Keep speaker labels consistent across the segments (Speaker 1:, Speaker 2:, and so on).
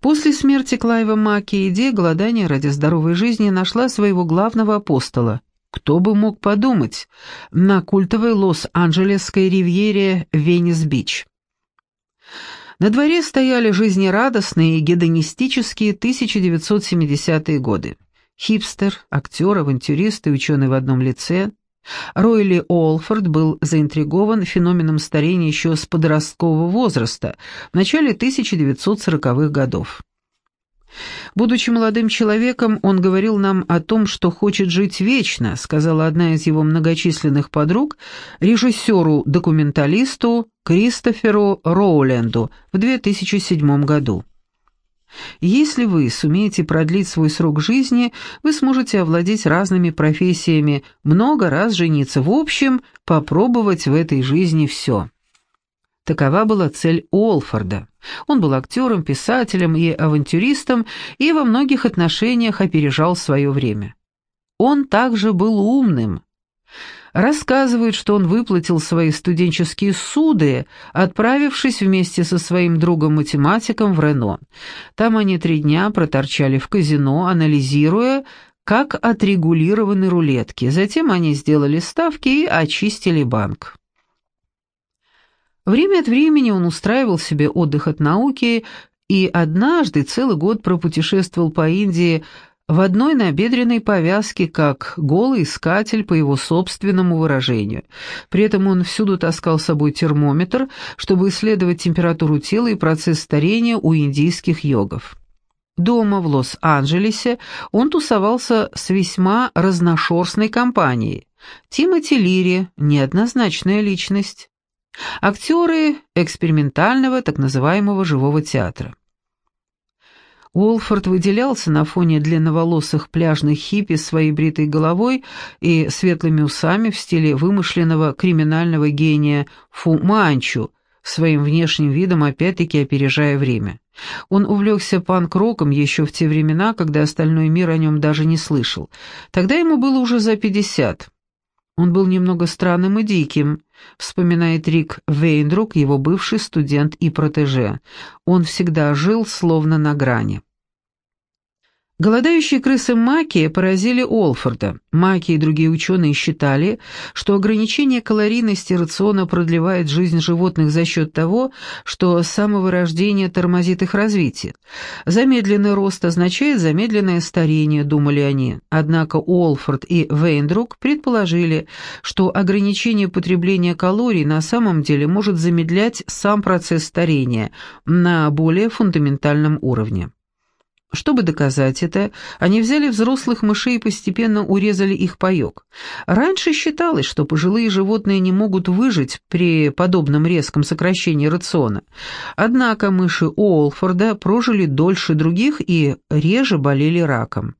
Speaker 1: После смерти Клайва Маки идея голодания ради здоровой жизни нашла своего главного апостола. Кто бы мог подумать, на культовой Лос-Анджелесской ривьере Венес-Бич. На дворе стояли жизнерадостные и гедонистические 1970-е годы. Хипстер, актер, авантюрист и ученый в одном лице. Ройли Олфорд был заинтригован феноменом старения еще с подросткового возраста, в начале 1940-х годов. Будучи молодым человеком, он говорил нам о том, что хочет жить вечно, сказала одна из его многочисленных подруг режиссеру-документалисту Кристоферу Роуленду в 2007 году. Если вы сумеете продлить свой срок жизни, вы сможете овладеть разными профессиями, много раз жениться, в общем, попробовать в этой жизни все. Такова была цель Уолфорда. Он был актером, писателем и авантюристом и во многих отношениях опережал свое время. Он также был умным. Рассказывают, что он выплатил свои студенческие суды, отправившись вместе со своим другом-математиком в Рено. Там они три дня проторчали в казино, анализируя, как отрегулированы рулетки. Затем они сделали ставки и очистили банк. Время от времени он устраивал себе отдых от науки и однажды целый год пропутешествовал по Индии в одной набедренной повязке, как голый искатель по его собственному выражению. При этом он всюду таскал с собой термометр, чтобы исследовать температуру тела и процесс старения у индийских йогов. Дома в Лос-Анджелесе он тусовался с весьма разношерстной компанией. Тимоти Лири – неоднозначная личность. Актеры экспериментального так называемого живого театра. Уолфорд выделялся на фоне длинноволосых пляжных хиппи своей бритой головой и светлыми усами в стиле вымышленного криминального гения Фу Манчу, своим внешним видом опять-таки опережая время. Он увлекся панк-роком еще в те времена, когда остальной мир о нем даже не слышал. Тогда ему было уже за пятьдесят. Он был немного странным и диким, вспоминает Рик Вейндрук, его бывший студент и протеже. Он всегда жил словно на грани. Голодающие крысы Маки поразили Олфорда. Маки и другие ученые считали, что ограничение калорийности рациона продлевает жизнь животных за счет того, что самого рождения тормозит их развитие. Замедленный рост означает замедленное старение, думали они. Однако Олфорд и Вейндрук предположили, что ограничение потребления калорий на самом деле может замедлять сам процесс старения на более фундаментальном уровне. Чтобы доказать это, они взяли взрослых мышей и постепенно урезали их паёк. Раньше считалось, что пожилые животные не могут выжить при подобном резком сокращении рациона. Однако мыши Уолфорда прожили дольше других и реже болели раком.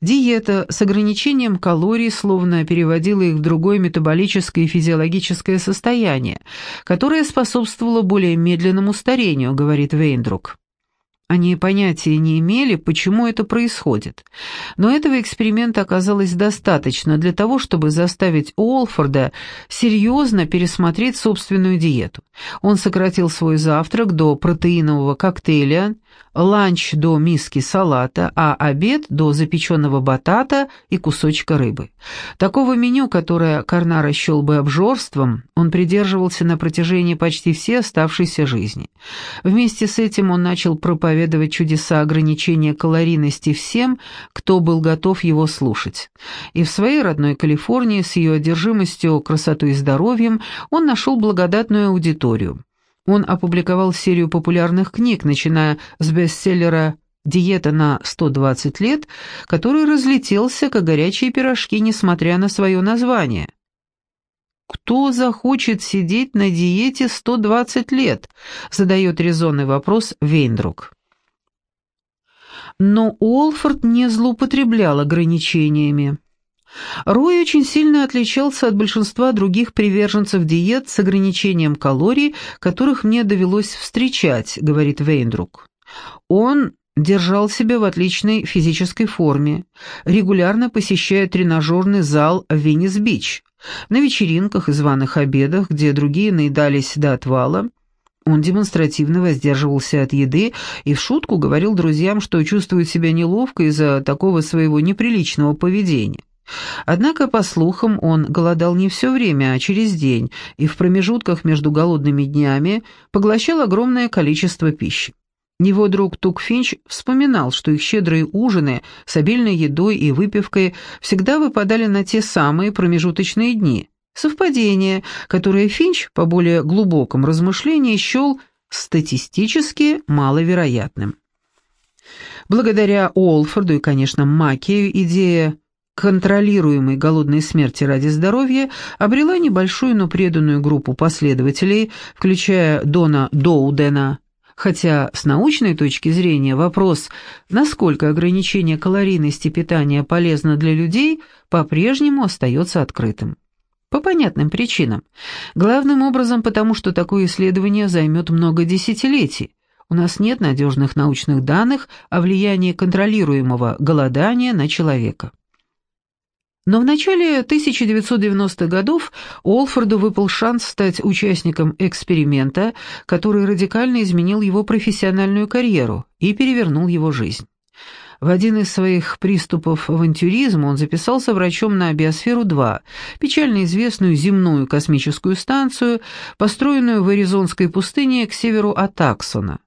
Speaker 1: Диета с ограничением калорий словно переводила их в другое метаболическое и физиологическое состояние, которое способствовало более медленному старению, говорит Вейндрук. Они понятия не имели, почему это происходит. Но этого эксперимента оказалось достаточно для того, чтобы заставить Уолфорда серьезно пересмотреть собственную диету. Он сократил свой завтрак до протеинового коктейля, ланч до миски салата, а обед до запеченного батата и кусочка рыбы. Такого меню, которое Карнара счел бы обжорством, он придерживался на протяжении почти всей оставшейся жизни. Вместе с этим он начал проповедовать чудеса ограничения калорийности всем, кто был готов его слушать. И в своей родной Калифорнии с ее одержимостью красотой и здоровьем он нашел благодатную аудиторию. Он опубликовал серию популярных книг, начиная с бестселлера «Диета на 120 лет», который разлетелся, как горячие пирожки, несмотря на свое название. «Кто захочет сидеть на диете 120 лет?» — задает резонный вопрос Вейндрук. Но Уолфорд не злоупотреблял ограничениями. Рой очень сильно отличался от большинства других приверженцев диет с ограничением калорий, которых мне довелось встречать, говорит Вейндрук. Он держал себя в отличной физической форме, регулярно посещая тренажерный зал в Венес-Бич. На вечеринках и званых обедах, где другие наедались до отвала, Он демонстративно воздерживался от еды и в шутку говорил друзьям, что чувствует себя неловко из-за такого своего неприличного поведения. Однако, по слухам, он голодал не все время, а через день, и в промежутках между голодными днями поглощал огромное количество пищи. Его друг Тук Финч вспоминал, что их щедрые ужины с обильной едой и выпивкой всегда выпадали на те самые промежуточные дни. Совпадение, которое Финч по более глубоком размышлении счел статистически маловероятным. Благодаря Уолфорду и, конечно, Макею идея контролируемой голодной смерти ради здоровья обрела небольшую, но преданную группу последователей, включая Дона Доудена, хотя с научной точки зрения вопрос, насколько ограничение калорийности питания полезно для людей, по-прежнему остается открытым. По понятным причинам. Главным образом потому, что такое исследование займет много десятилетий. У нас нет надежных научных данных о влиянии контролируемого голодания на человека. Но в начале 1990-х годов Олфорду выпал шанс стать участником эксперимента, который радикально изменил его профессиональную карьеру и перевернул его жизнь. В один из своих приступов авантюризма он записался врачом на Биосферу-2, печально известную земную космическую станцию, построенную в Аризонской пустыне к северу от Аксона.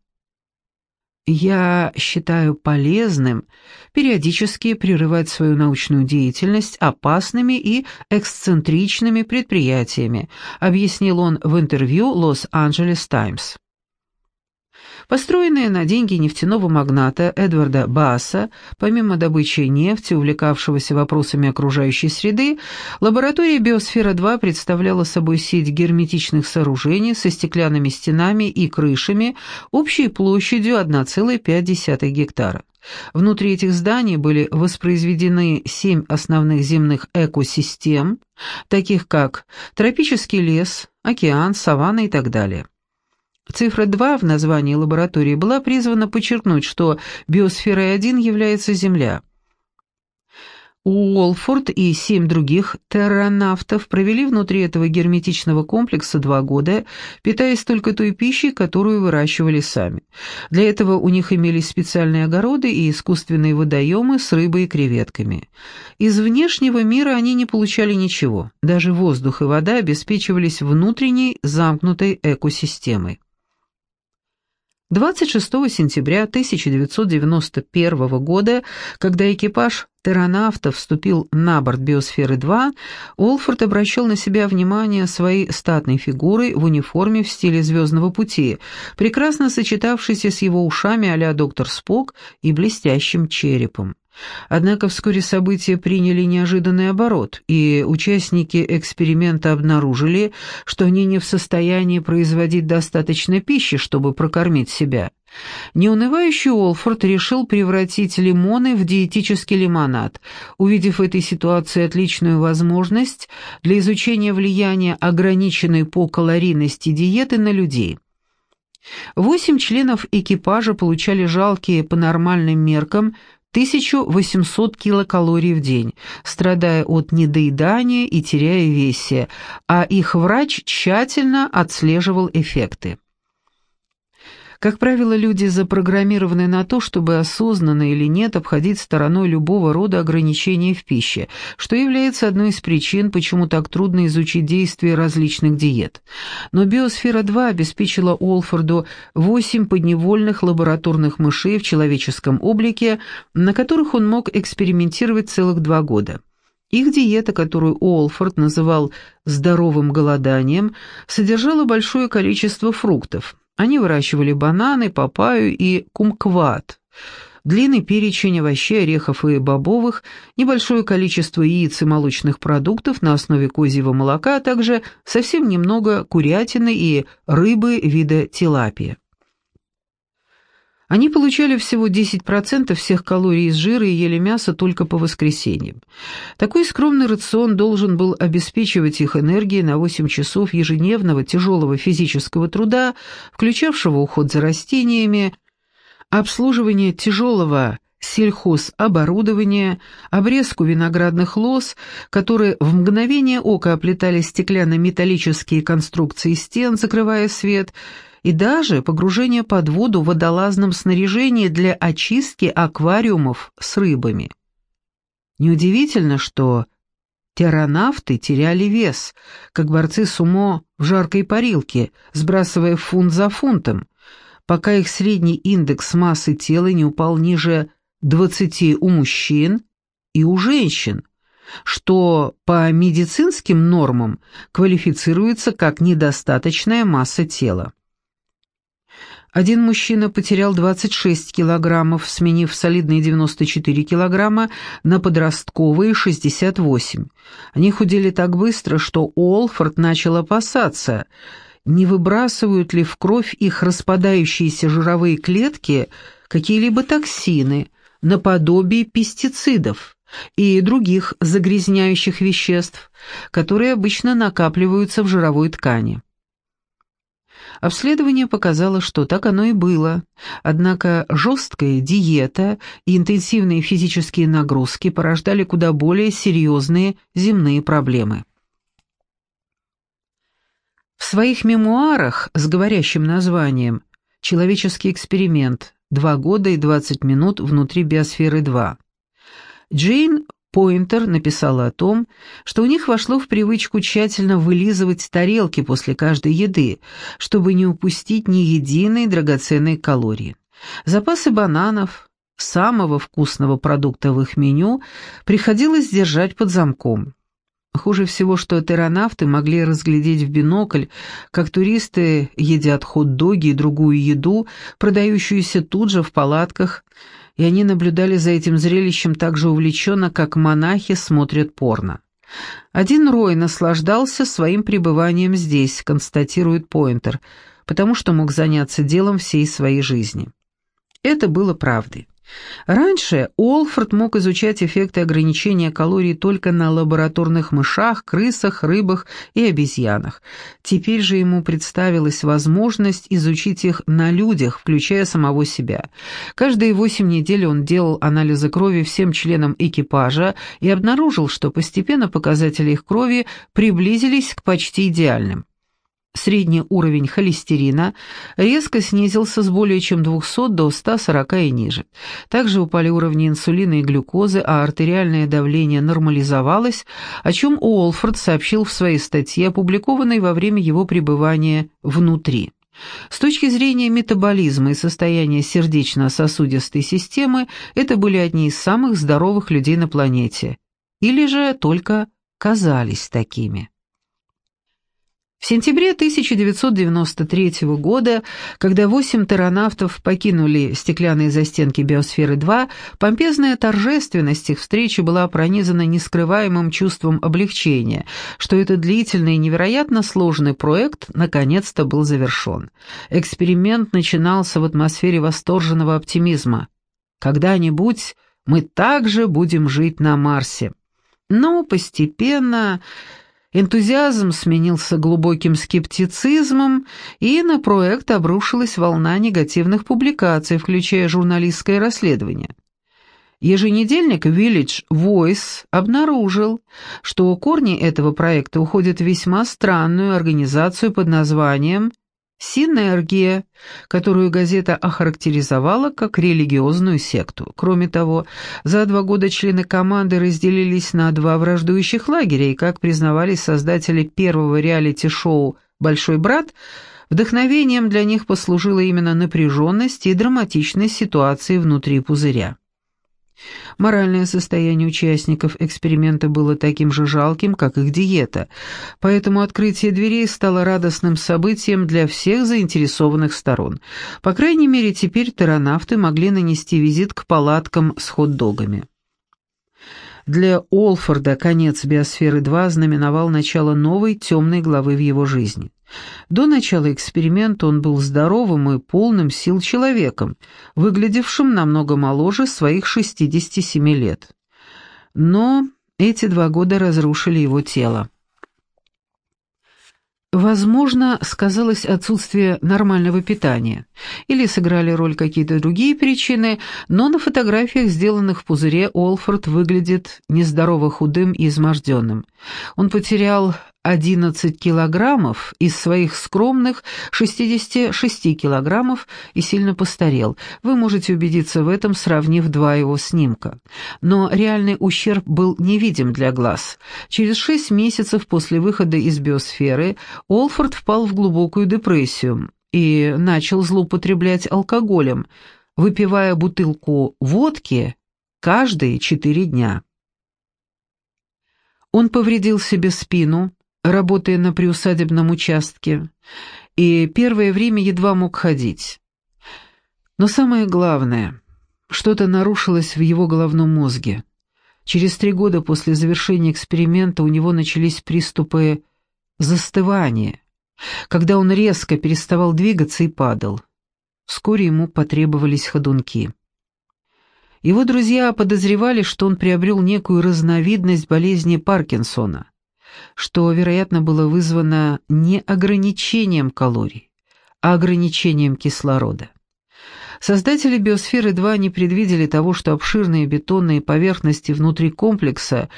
Speaker 1: Я считаю полезным периодически прерывать свою научную деятельность опасными и эксцентричными предприятиями, объяснил он в интервью «Лос-Анджелес Таймс». Построенная на деньги нефтяного магната Эдварда Басса, помимо добычи нефти, увлекавшегося вопросами окружающей среды, лаборатория «Биосфера-2» представляла собой сеть герметичных сооружений со стеклянными стенами и крышами общей площадью 1,5 гектара. Внутри этих зданий были воспроизведены семь основных земных экосистем, таких как тропический лес, океан, саванна и так далее. Цифра 2 в названии лаборатории была призвана подчеркнуть, что биосферой 1 является Земля. Уолфорд и семь других терранавтов провели внутри этого герметичного комплекса два года, питаясь только той пищей, которую выращивали сами. Для этого у них имелись специальные огороды и искусственные водоемы с рыбой и креветками. Из внешнего мира они не получали ничего, даже воздух и вода обеспечивались внутренней замкнутой экосистемой. 26 сентября 1991 года, когда экипаж Терранавта вступил на борт Биосферы-2, Олфорд обращал на себя внимание своей статной фигурой в униформе в стиле «Звездного пути», прекрасно сочетавшейся с его ушами а доктор Спок и блестящим черепом. Однако вскоре события приняли неожиданный оборот, и участники эксперимента обнаружили, что они не в состоянии производить достаточно пищи, чтобы прокормить себя. Неунывающий Олфорд решил превратить лимоны в диетический лимонад, увидев в этой ситуации отличную возможность для изучения влияния ограниченной по калорийности диеты на людей. Восемь членов экипажа получали жалкие по нормальным меркам 1800 килокалорий в день, страдая от недоедания и теряя весе, а их врач тщательно отслеживал эффекты. Как правило, люди запрограммированы на то, чтобы осознанно или нет обходить стороной любого рода ограничений в пище, что является одной из причин, почему так трудно изучить действия различных диет. Но Биосфера-2 обеспечила Олфорду 8 подневольных лабораторных мышей в человеческом облике, на которых он мог экспериментировать целых два года. Их диета, которую Олфорд называл «здоровым голоданием», содержала большое количество фруктов – они выращивали бананы, папайю и кумкват. Длинный перечень овощей, орехов и бобовых, небольшое количество яиц и молочных продуктов на основе козьего молока, а также совсем немного курятины и рыбы вида тилапия. Они получали всего 10% всех калорий из жира и ели мясо только по воскресеньям. Такой скромный рацион должен был обеспечивать их энергией на 8 часов ежедневного тяжелого физического труда, включавшего уход за растениями, обслуживание тяжелого сельхозоборудования, обрезку виноградных лоз, которые в мгновение ока оплетали стеклянно-металлические конструкции стен, закрывая свет, и даже погружение под воду в водолазном снаряжении для очистки аквариумов с рыбами. Неудивительно, что Терранавты теряли вес, как борцы сумо в жаркой парилке, сбрасывая фунт за фунтом, пока их средний индекс массы тела не упал ниже 20 у мужчин и у женщин, что по медицинским нормам квалифицируется как недостаточная масса тела. Один мужчина потерял 26 килограммов, сменив солидные 94 килограмма на подростковые 68. Они худели так быстро, что Уолфорд начал опасаться, не выбрасывают ли в кровь их распадающиеся жировые клетки какие-либо токсины, наподобие пестицидов и других загрязняющих веществ, которые обычно накапливаются в жировой ткани. Обследование показало, что так оно и было, однако жесткая диета и интенсивные физические нагрузки порождали куда более серьезные земные проблемы. В своих мемуарах с говорящим названием «Человеческий эксперимент. Два года и двадцать минут внутри биосферы 2» Джейн Пойнтер написала о том, что у них вошло в привычку тщательно вылизывать тарелки после каждой еды, чтобы не упустить ни единой драгоценной калории. Запасы бананов, самого вкусного продукта в их меню, приходилось держать под замком. Хуже всего, что терронавты могли разглядеть в бинокль, как туристы едят хот-доги и другую еду, продающуюся тут же в палатках, и они наблюдали за этим зрелищем так же увлеченно, как монахи смотрят порно. Один Рой наслаждался своим пребыванием здесь, констатирует Пойнтер, потому что мог заняться делом всей своей жизни. Это было правдой. Раньше Уолфорд мог изучать эффекты ограничения калорий только на лабораторных мышах, крысах, рыбах и обезьянах. Теперь же ему представилась возможность изучить их на людях, включая самого себя. Каждые восемь недель он делал анализы крови всем членам экипажа и обнаружил, что постепенно показатели их крови приблизились к почти идеальным. Средний уровень холестерина резко снизился с более чем 200 до 140 и ниже. Также упали уровни инсулина и глюкозы, а артериальное давление нормализовалось, о чем Уолфорд сообщил в своей статье, опубликованной во время его пребывания внутри. С точки зрения метаболизма и состояния сердечно-сосудистой системы, это были одни из самых здоровых людей на планете. Или же только казались такими. В сентябре 1993 года, когда восемь терронавтов покинули стеклянные застенки Биосферы-2, помпезная торжественность их встречи была пронизана нескрываемым чувством облегчения, что этот длительный и невероятно сложный проект наконец-то был завершен. Эксперимент начинался в атмосфере восторженного оптимизма. «Когда-нибудь мы также будем жить на Марсе». Но постепенно Энтузиазм сменился глубоким скептицизмом, и на проект обрушилась волна негативных публикаций, включая журналистское расследование. Еженедельник Village Voice обнаружил, что корни этого проекта уходят в весьма странную организацию под названием Синергия, которую газета охарактеризовала как религиозную секту. Кроме того, за два года члены команды разделились на два враждующих лагеря, и, как признавались создатели первого реалити-шоу «Большой брат», вдохновением для них послужила именно напряженность и драматичность ситуации внутри пузыря. Моральное состояние участников эксперимента было таким же жалким, как их диета, поэтому открытие дверей стало радостным событием для всех заинтересованных сторон. По крайней мере, теперь терронавты могли нанести визит к палаткам с хот-догами. Для Олфорда конец Биосферы-2 знаменовал начало новой темной главы в его жизни. До начала эксперимента он был здоровым и полным сил человеком, выглядевшим намного моложе своих 67 лет. Но эти два года разрушили его тело. Возможно, сказалось отсутствие нормального питания, или сыграли роль какие-то другие причины, но на фотографиях, сделанных в пузыре, Олфорд выглядит нездорово худым и изможденным. Он потерял 11 килограммов из своих скромных 66 килограммов и сильно постарел. Вы можете убедиться в этом, сравнив два его снимка. Но реальный ущерб был невидим для глаз. Через 6 месяцев после выхода из биосферы Олфорд впал в глубокую депрессию и начал злоупотреблять алкоголем, выпивая бутылку водки каждые 4 дня. Он повредил себе спину, работая на приусадебном участке, и первое время едва мог ходить. Но самое главное, что-то нарушилось в его головном мозге. Через три года после завершения эксперимента у него начались приступы застывания, когда он резко переставал двигаться и падал. Вскоре ему потребовались ходунки. Его друзья подозревали, что он приобрел некую разновидность болезни Паркинсона, что, вероятно, было вызвано не ограничением калорий, а ограничением кислорода. Создатели Биосферы-2 не предвидели того, что обширные бетонные поверхности внутри комплекса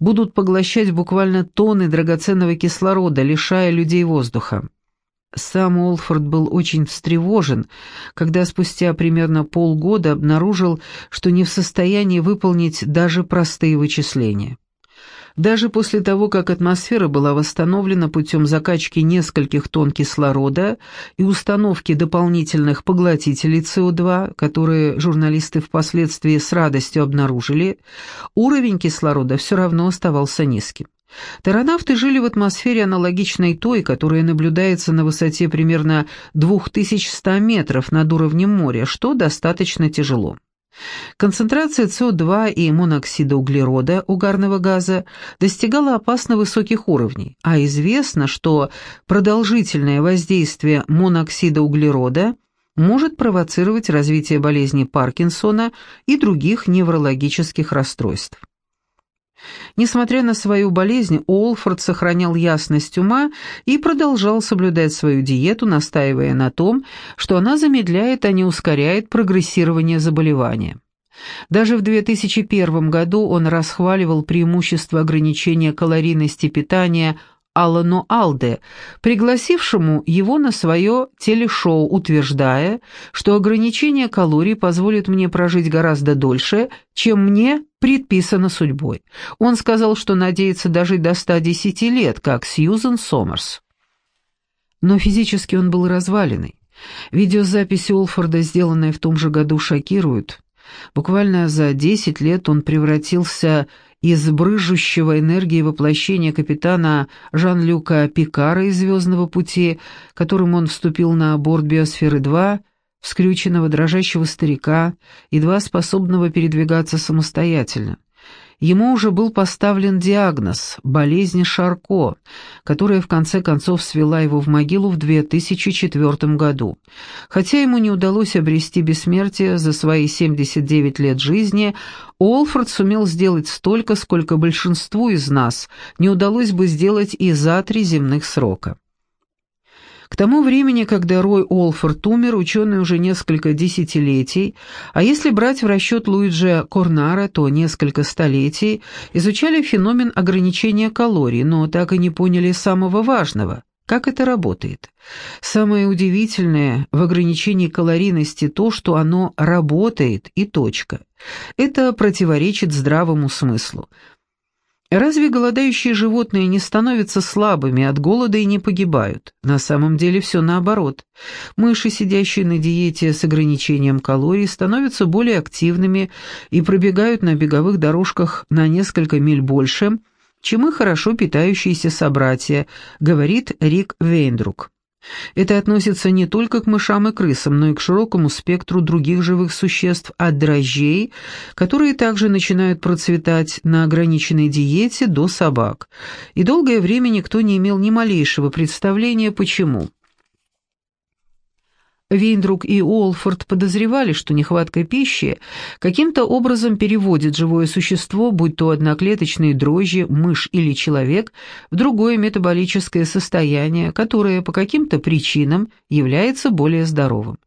Speaker 1: будут поглощать буквально тонны драгоценного кислорода, лишая людей воздуха. Сам Олфорд был очень встревожен, когда спустя примерно полгода обнаружил, что не в состоянии выполнить даже простые вычисления. Даже после того, как атмосфера была восстановлена путем закачки нескольких тонн кислорода и установки дополнительных поглотителей СО2, которые журналисты впоследствии с радостью обнаружили, уровень кислорода все равно оставался низким. Таранавты жили в атмосфере аналогичной той, которая наблюдается на высоте примерно 2100 метров над уровнем моря, что достаточно тяжело. Концентрация СО2 и моноксида углерода, угарного газа, достигала опасно высоких уровней, а известно, что продолжительное воздействие моноксида углерода может провоцировать развитие болезни Паркинсона и других неврологических расстройств. Несмотря на свою болезнь, Олфорд сохранял ясность ума и продолжал соблюдать свою диету, настаивая на том, что она замедляет, а не ускоряет прогрессирование заболевания. Даже в 2001 году он расхваливал преимущество ограничения калорийности питания – Алану Алде, пригласившему его на свое телешоу, утверждая, что ограничение калорий позволит мне прожить гораздо дольше, чем мне предписано судьбой. Он сказал, что надеется дожить до 110 лет, как Сьюзен Сомерс. Но физически он был разваленный. Видеозаписи Олфорда, сделанные в том же году, шокируют. Буквально за 10 лет он превратился из брыжущего энергии воплощения капитана Жан-Люка Пикара из «Звездного пути», которым он вступил на борт Биосферы-2, в скрюченного дрожащего старика, едва способного передвигаться самостоятельно. Ему уже был поставлен диагноз – болезнь Шарко, которая в конце концов свела его в могилу в 2004 году. Хотя ему не удалось обрести бессмертие за свои 79 лет жизни, Олфорд сумел сделать столько, сколько большинству из нас не удалось бы сделать и за три земных срока. К тому времени, когда Рой Олфорд умер, ученые уже несколько десятилетий, а если брать в расчет Луиджи Корнара, то несколько столетий, изучали феномен ограничения калорий, но так и не поняли самого важного – как это работает? Самое удивительное в ограничении калорийности то, что оно работает и точка. Это противоречит здравому смыслу. Разве голодающие животные не становятся слабыми от голода и не погибают? На самом деле все наоборот. Мыши, сидящие на диете с ограничением калорий, становятся более активными и пробегают на беговых дорожках на несколько миль больше, чем их хорошо питающиеся собратья, говорит Рик Вейндрук. Это относится не только к мышам и крысам, но и к широкому спектру других живых существ, от дрожжей, которые также начинают процветать на ограниченной диете, до собак. И долгое время никто не имел ни малейшего представления, почему. Вейндрук и Уолфорд подозревали, что нехватка пищи каким-то образом переводит живое существо, будь то одноклеточные дрожжи, мышь или человек, в другое метаболическое состояние, которое по каким-то причинам является более здоровым.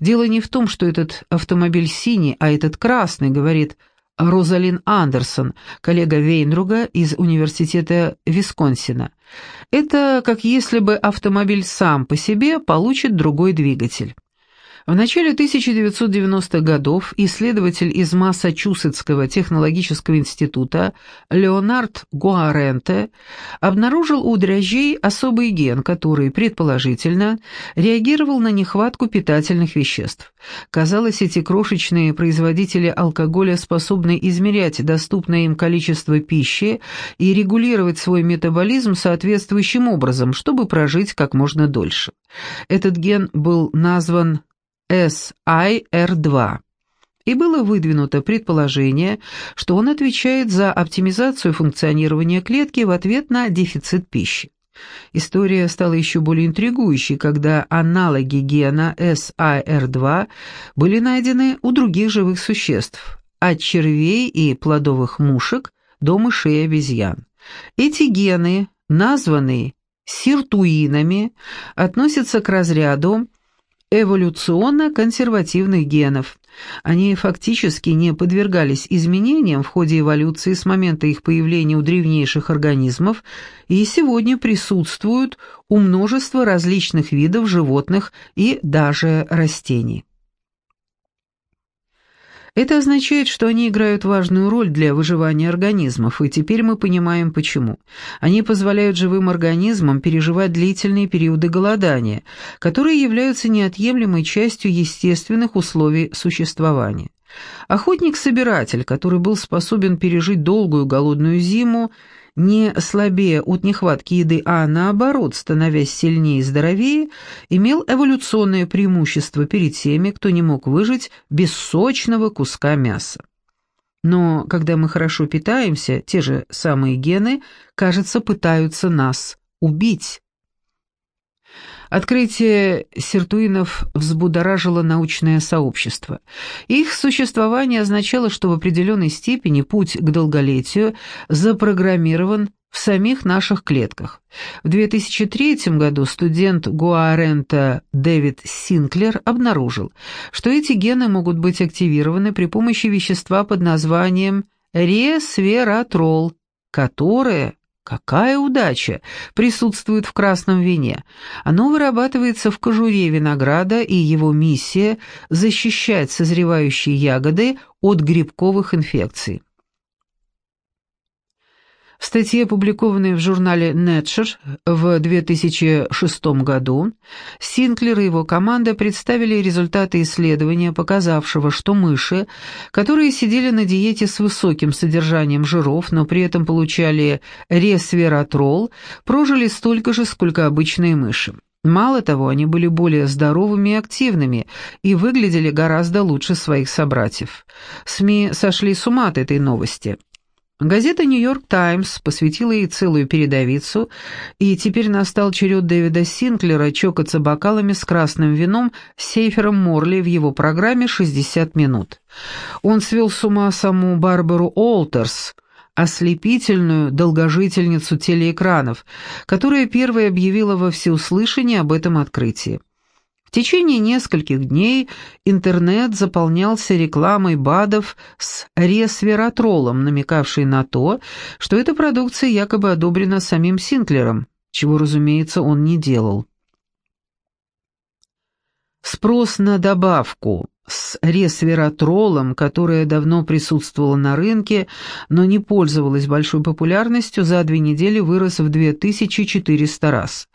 Speaker 1: Дело не в том, что этот автомобиль синий, а этот красный, говорит Розалин Андерсон, коллега Вейнруга из Университета Висконсина. Это как если бы автомобиль сам по себе получит другой двигатель. В начале 1990-х годов исследователь из Массачусетского технологического института Леонард Гуаренте обнаружил у дрожжей особый ген, который, предположительно, реагировал на нехватку питательных веществ. Казалось, эти крошечные производители алкоголя способны измерять доступное им количество пищи и регулировать свой метаболизм соответствующим образом, чтобы прожить как можно дольше. Этот ген был назван SIR2, и было выдвинуто предположение, что он отвечает за оптимизацию функционирования клетки в ответ на дефицит пищи. История стала еще более интригующей, когда аналоги гена SIR2 были найдены у других живых существ, от червей и плодовых мушек до мышей и обезьян. Эти гены, названные сиртуинами, относятся к разряду эволюционно-консервативных генов. Они фактически не подвергались изменениям в ходе эволюции с момента их появления у древнейших организмов и сегодня присутствуют у множества различных видов животных и даже растений. Это означает, что они играют важную роль для выживания организмов, и теперь мы понимаем почему. Они позволяют живым организмам переживать длительные периоды голодания, которые являются неотъемлемой частью естественных условий существования. Охотник-собиратель, который был способен пережить долгую голодную зиму, не слабее от нехватки еды, а наоборот, становясь сильнее и здоровее, имел эволюционное преимущество перед теми, кто не мог выжить без сочного куска мяса. Но когда мы хорошо питаемся, те же самые гены, кажется, пытаются нас убить. Открытие сиртуинов взбудоражило научное сообщество. Их существование означало, что в определенной степени путь к долголетию запрограммирован в самих наших клетках. В 2003 году студент Гуарента Дэвид Синклер обнаружил, что эти гены могут быть активированы при помощи вещества под названием ресвератрол, которое Какая удача! Присутствует в красном вине. Оно вырабатывается в кожуре винограда, и его миссия – защищать созревающие ягоды от грибковых инфекций. В статье, опубликованной в журнале Nature в 2006 году, Синклер и его команда представили результаты исследования, показавшего, что мыши, которые сидели на диете с высоким содержанием жиров, но при этом получали ресвератрол, прожили столько же, сколько обычные мыши. Мало того, они были более здоровыми и активными и выглядели гораздо лучше своих собратьев. СМИ сошли с ума от этой новости. Газета «Нью-Йорк Таймс» посвятила ей целую передовицу, и теперь настал черед Дэвида Синклера чокаться бокалами с красным вином с Сейфером Морли в его программе «60 минут». Он свел с ума саму Барбару Олтерс, ослепительную долгожительницу телеэкранов, которая первой объявила во всеуслышание об этом открытии. В течение нескольких дней интернет заполнялся рекламой БАДов с ресвератролом, намекавшей на то, что эта продукция якобы одобрена самим Синклером, чего, разумеется, он не делал. Спрос на добавку с ресвератролом, которая давно присутствовала на рынке, но не пользовалась большой популярностью, за две недели вырос в 2400 раз.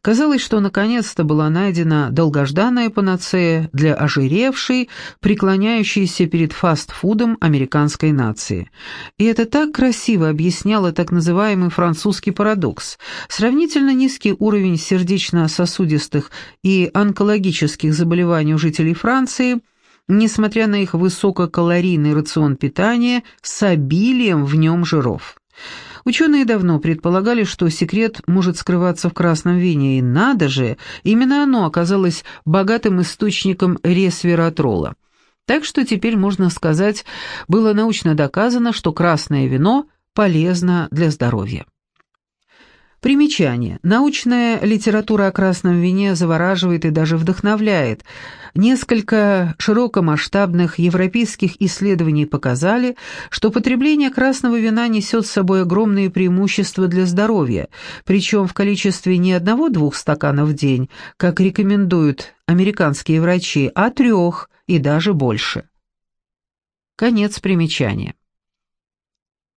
Speaker 1: Казалось, что наконец-то была найдена долгожданная панацея для ожиревшей, преклоняющейся перед фастфудом американской нации. И это так красиво объясняло так называемый французский парадокс. Сравнительно низкий уровень сердечно-сосудистых и онкологических заболеваний у жителей Франции – несмотря на их высококалорийный рацион питания с обилием в нем жиров. Ученые давно предполагали, что секрет может скрываться в красном вине, и надо же, именно оно оказалось богатым источником ресвератрола. Так что теперь, можно сказать, было научно доказано, что красное вино полезно для здоровья. Примечание. Научная литература о красном вине завораживает и даже вдохновляет. Несколько широкомасштабных европейских исследований показали, что потребление красного вина несет с собой огромные преимущества для здоровья, причем в количестве не одного-двух стаканов в день, как рекомендуют американские врачи, а трех и даже больше. Конец примечания.